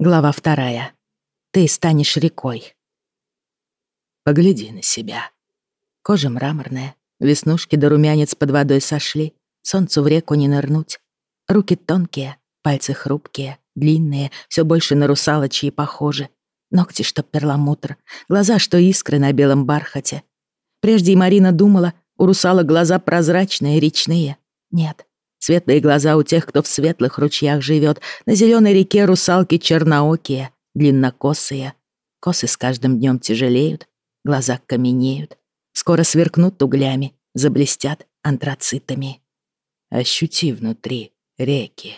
Глава вторая. Ты станешь рекой. Погляди на себя. Кожа мраморная, веснушки да румянец под водой сошли, солнцу в реку не нырнуть. Руки тонкие, пальцы хрупкие, длинные, все больше на русалочьи похожи. Ногти, что перламутр, глаза, что искры на белом бархате. Прежде и Марина думала, у русалок глаза прозрачные, речные. Нет, Светлые глаза у тех, кто в светлых ручьях живет. На зеленой реке русалки черноокие, длиннокосые. Косы с каждым днем тяжелеют, глаза каменеют. Скоро сверкнут углями, заблестят антрацитами. Ощути внутри реки.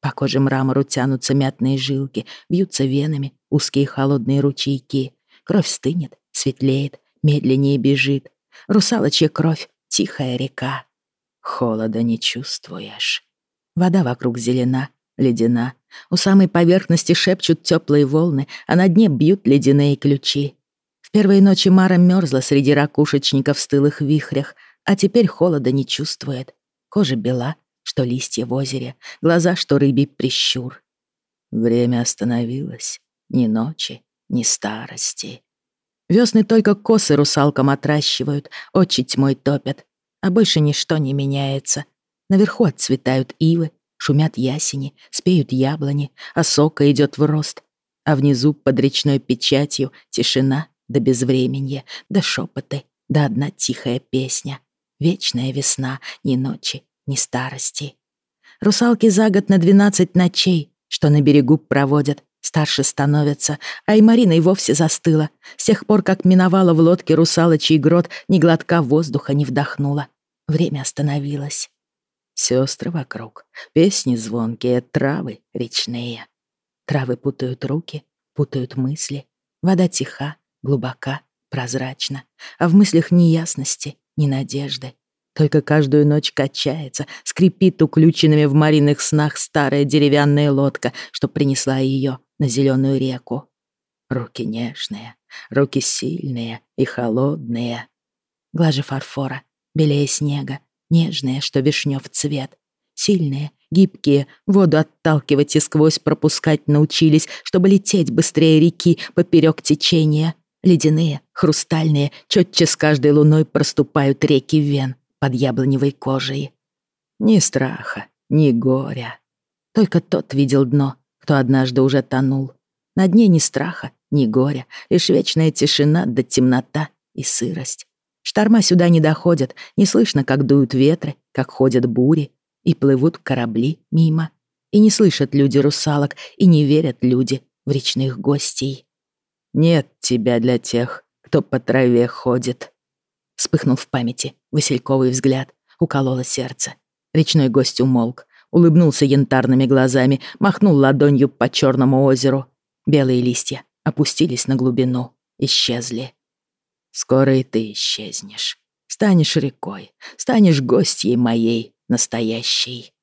По коже мрамору тянутся мятные жилки, бьются венами узкие холодные ручейки. Кровь стынет, светлеет, медленнее бежит. Русалочья кровь, тихая река. Холода не чувствуешь. Вода вокруг зелена, ледяна. У самой поверхности шепчут теплые волны, а на дне бьют ледяные ключи. В первые ночи Мара мерзла среди ракушечников в стылых вихрях, а теперь холода не чувствует. Кожа бела, что листья в озере, глаза, что рыбий прищур. Время остановилось. Ни ночи, ни старости. Весны только косы русалкам отращивают, очи тьмой топят, а больше ничто не меняется. Наверху отцветают ивы, шумят ясени, спеют яблони, а сока идет в рост. А внизу под речной печатью тишина да безвременье, да шепоты, да одна тихая песня. Вечная весна, ни ночи, ни старости. Русалки за год на двенадцать ночей, что на берегу проводят, старше становятся, а и Марина и вовсе застыла. С тех пор, как миновала в лодке русалочий грот, ни глотка воздуха не вдохнула. Время остановилось. Сестры вокруг, песни звонкие, травы речные. Травы путают руки, путают мысли. Вода тиха, глубока, прозрачна, а в мыслях ни ясности, ни надежды. Только каждую ночь качается, скрипит уключенными в мариных снах старая деревянная лодка, что принесла ее на зеленую реку. Руки нежные, руки сильные и холодные. Глажи фарфора, белее снега, нежные, что вишнёв цвет. Сильные, гибкие, воду отталкивать и сквозь пропускать научились, чтобы лететь быстрее реки поперек течения. Ледяные, хрустальные, чётче с каждой луной проступают реки вен под яблоневой кожей. Ни страха, ни горя. Только тот видел дно, кто однажды уже тонул. На дне ни страха, ни горя, лишь вечная тишина да темнота и сырость. Шторма сюда не доходят, не слышно, как дуют ветры, как ходят бури, и плывут корабли мимо. И не слышат люди русалок, и не верят люди в речных гостей. Нет тебя для тех, кто по траве ходит. Вспыхнул в памяти Васильковый взгляд, укололо сердце. Речной гость умолк, улыбнулся янтарными глазами, махнул ладонью по черному озеру. Белые листья опустились на глубину, исчезли. Скоро и ты исчезнешь. Станешь рекой, станешь гостьей моей, настоящей.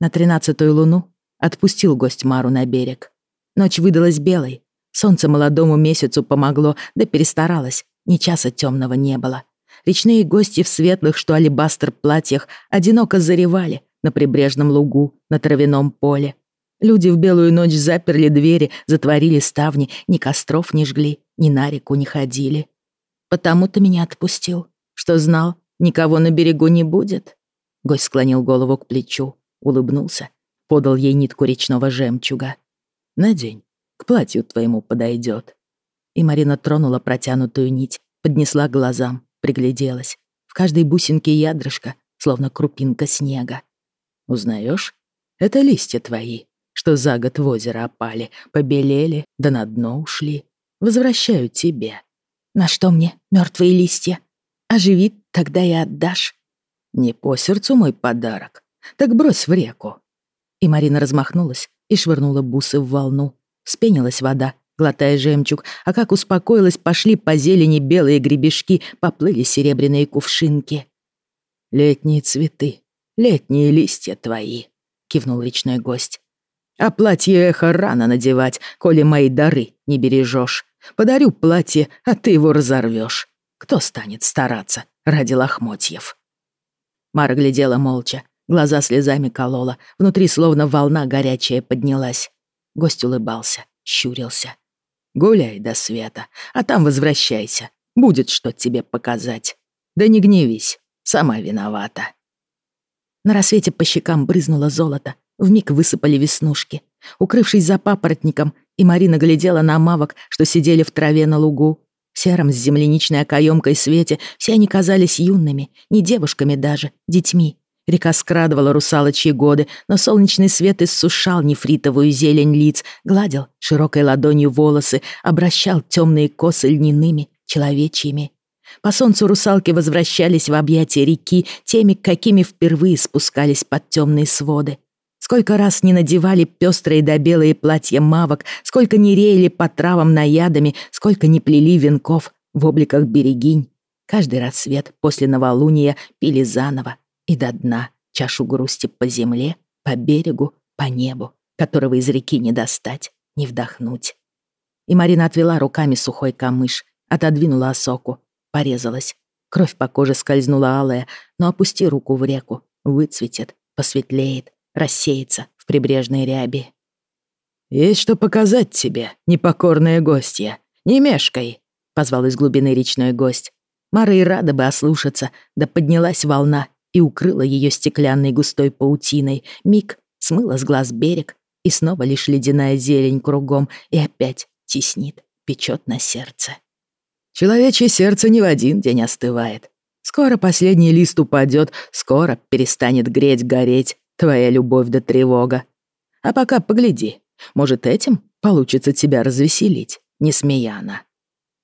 На тринадцатую луну отпустил гость Мару на берег. Ночь выдалась белой, солнце молодому месяцу помогло, да перестаралось, ни часа темного не было. Речные гости в светлых, что алебастр платьях, одиноко заревали, на прибрежном лугу, на травяном поле. Люди в белую ночь заперли двери, затворили ставни, ни костров не жгли, ни на реку не ходили. Потому ты меня отпустил, что знал, никого на берегу не будет. Гость склонил голову к плечу, улыбнулся, подал ей нитку речного жемчуга. «Надень, к платью твоему подойдет. И Марина тронула протянутую нить, поднесла глазам, пригляделась. В каждой бусинке ядрышко, словно крупинка снега. Узнаешь? Это листья твои, что за год в озеро опали, побелели, да на дно ушли. Возвращаю тебе. На что мне мертвые листья? Оживи, тогда и отдашь. Не по сердцу мой подарок, так брось в реку. И Марина размахнулась и швырнула бусы в волну. Спенилась вода, глотая жемчуг, а как успокоилась, пошли по зелени белые гребешки, поплыли серебряные кувшинки. Летние цветы, летние листья твои», — кивнул речной гость. «А платье эхо рано надевать, коли мои дары не бережешь. Подарю платье, а ты его разорвешь. Кто станет стараться ради лохмотьев?» Мара глядела молча, глаза слезами колола, внутри словно волна горячая поднялась. Гость улыбался, щурился. «Гуляй до света, а там возвращайся. Будет что тебе показать. Да не гневись, сама виновата». На рассвете по щекам брызнуло золото, вмиг высыпали веснушки. Укрывшись за папоротником, и Марина глядела на мавок, что сидели в траве на лугу. В сером с земляничной окоемкой свете все они казались юными, не девушками даже, детьми. Река скрадывала русалочьи годы, но солнечный свет иссушал нефритовую зелень лиц, гладил широкой ладонью волосы, обращал темные косы льняными, человечьими. По солнцу русалки возвращались в объятия реки теми, какими впервые спускались под темные своды. Сколько раз не надевали пестрые да белые платья мавок, сколько не реяли по травам наядами, сколько не плели венков в обликах берегинь. Каждый рассвет после новолуния пили заново и до дна чашу грусти по земле, по берегу, по небу, которого из реки не достать, не вдохнуть. И Марина отвела руками сухой камыш, отодвинула осоку, порезалась. Кровь по коже скользнула алая, но опусти руку в реку, выцветет, посветлеет, рассеется в прибрежной ряби. «Есть что показать тебе, непокорная гостья. Не мешкай», — позвал из глубины речной гость. Мара и рада бы ослушаться, да поднялась волна и укрыла ее стеклянной густой паутиной. Миг смыла с глаз берег, и снова лишь ледяная зелень кругом, и опять теснит, печет на сердце. Человечье сердце не в один день остывает. Скоро последний лист упадет, скоро перестанет греть, гореть твоя любовь да тревога. А пока погляди, может, этим получится тебя развеселить, не смеяна.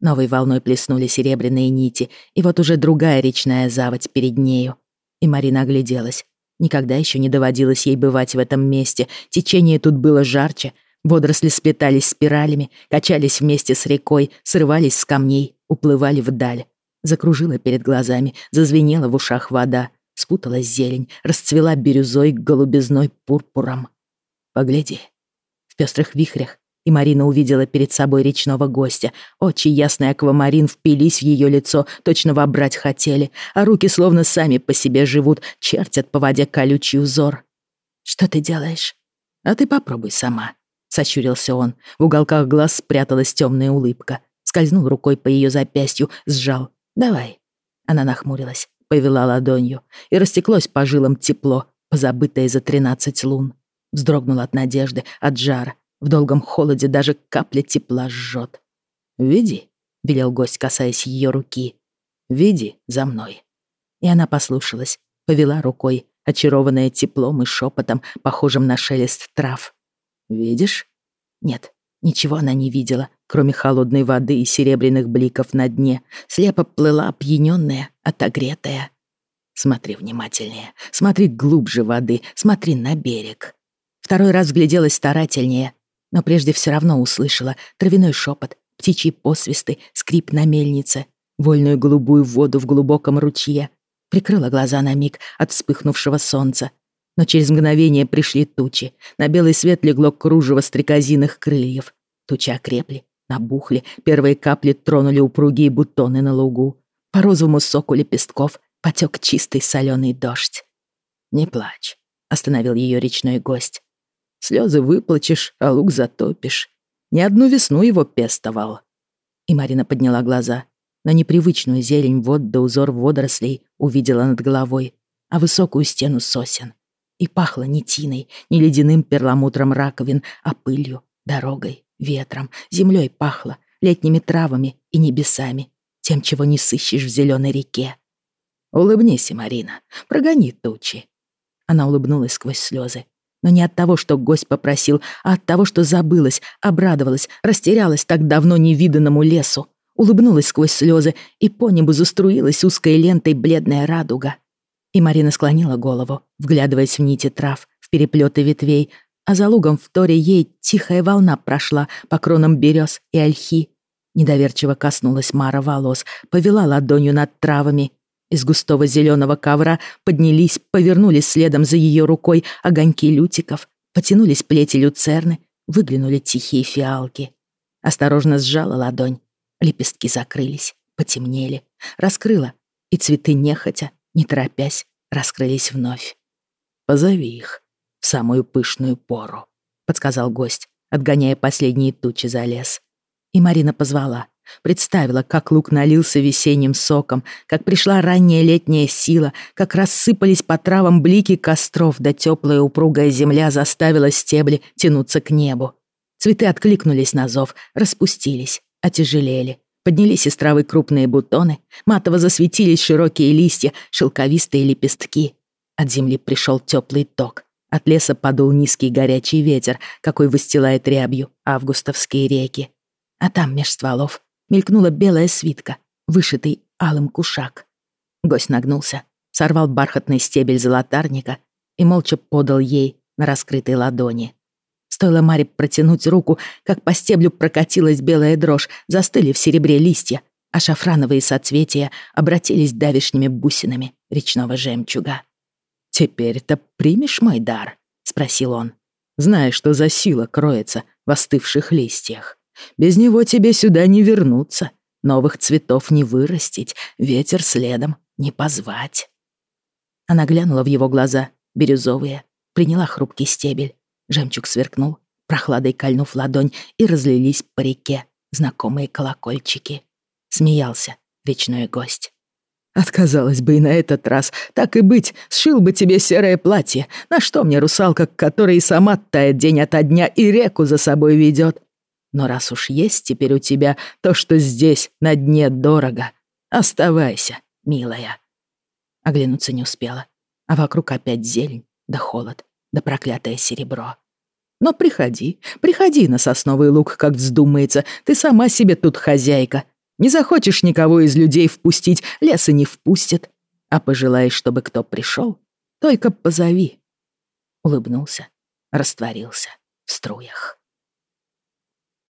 Новой волной плеснули серебряные нити, и вот уже другая речная заводь перед нею. И Марина огляделась. Никогда еще не доводилось ей бывать в этом месте. Течение тут было жарче, водоросли сплетались спиралями, качались вместе с рекой, срывались с камней, уплывали вдаль. Закружила перед глазами, зазвенела в ушах вода, спуталась зелень, расцвела бирюзой, голубизной, пурпуром. Погляди. В пестрых вихрях и Марина увидела перед собой речного гостя. Очи ясный аквамарин впились в ее лицо, точно вобрать хотели, а руки словно сами по себе живут, чертят по воде колючий узор. «Что ты делаешь?» «А ты попробуй сама», — сощурился он. В уголках глаз спряталась темная улыбка. Скользнул рукой по ее запястью, сжал. «Давай». Она нахмурилась, повела ладонью, и растеклось по жилам тепло, позабытое за тринадцать лун. Вздрогнула от надежды, от жара, в долгом холоде даже капля тепла жжет. «Веди», — велел гость, касаясь ее руки. «Веди за мной». И она послушалась, повела рукой, очарованная теплом и шепотом, похожим на шелест трав. «Видишь?» Нет, ничего она не видела, кроме холодной воды и серебряных бликов на дне. Слепо плыла опьянённая, отогретая. Смотри внимательнее, смотри глубже воды, смотри на берег. Второй раз гляделась старательнее, но прежде все равно услышала травяной шепот, птичьи посвисты, скрип на мельнице, вольную голубую воду в глубоком ручье. Прикрыла глаза на миг от вспыхнувшего солнца. Но через мгновение пришли тучи. На белый свет легло кружево стрекозиных крыльев. Тучи окрепли, набухли, первые капли тронули упругие бутоны на лугу. По розовому соку лепестков потек чистый соленый дождь. «Не плачь», — остановил ее речной гость. Слезы выплачешь, а лук затопишь. Ни одну весну его пестовал. И Марина подняла глаза. На непривычную зелень вод да узор водорослей увидела над головой, а высокую стену сосен. И пахло не тиной, не ледяным перламутром раковин, а пылью, дорогой, ветром, землей пахло, летними травами и небесами, тем, чего не сыщешь в зеленой реке. «Улыбнись, Марина, прогони тучи». Она улыбнулась сквозь слезы, но не от того, что гость попросил, а от того, что забылась, обрадовалась, растерялась так давно невиданному лесу, улыбнулась сквозь слезы, и по небу заструилась узкой лентой бледная радуга. И Марина склонила голову, вглядываясь в нити трав, в переплеты ветвей, а за лугом в торе ей тихая волна прошла по кронам берез и ольхи. Недоверчиво коснулась Мара волос, повела ладонью над травами из густого зеленого ковра поднялись, повернулись следом за ее рукой огоньки лютиков, потянулись плети люцерны, выглянули тихие фиалки. Осторожно сжала ладонь. Лепестки закрылись, потемнели. Раскрыла, и цветы нехотя, не торопясь, раскрылись вновь. «Позови их в самую пышную пору», — подсказал гость. отгоняя последние тучи за лес. И Марина позвала. Представила, как лук налился весенним соком, как пришла ранняя летняя сила, как рассыпались по травам блики костров, да теплая упругая земля заставила стебли тянуться к небу. Цветы откликнулись на зов, распустились, отяжелели. Поднялись из травы крупные бутоны, матово засветились широкие листья, шелковистые лепестки. От земли пришел теплый ток. От леса подул низкий горячий ветер, какой выстилает рябью августовские реки. А там меж стволов мелькнула белая свитка, вышитый алым кушак. Гость нагнулся, сорвал бархатный стебель золотарника и молча подал ей на раскрытой ладони. Стоило Маре протянуть руку, как по стеблю прокатилась белая дрожь, застыли в серебре листья, а шафрановые соцветия обратились давишними бусинами речного жемчуга. «Теперь-то примешь мой дар?» — спросил он. «Знаешь, что за сила кроется в остывших листьях. Без него тебе сюда не вернуться, новых цветов не вырастить, ветер следом не позвать». Она глянула в его глаза, бирюзовые, приняла хрупкий стебель. Жемчуг сверкнул, прохладой кольнув ладонь, и разлились по реке знакомые колокольчики. Смеялся речной гость. Отказалась бы и на этот раз. Так и быть, сшил бы тебе серое платье. На что мне русалка, которая и сама тает день ото дня и реку за собой ведет? Но раз уж есть теперь у тебя то, что здесь, на дне, дорого, оставайся, милая. Оглянуться не успела, а вокруг опять зелень, да холод, да проклятое серебро. Но приходи, приходи на сосновый луг, как вздумается, ты сама себе тут хозяйка. Не захочешь никого из людей впустить, леса не впустят. А пожелаешь, чтобы кто пришел, только позови. Улыбнулся, растворился в струях.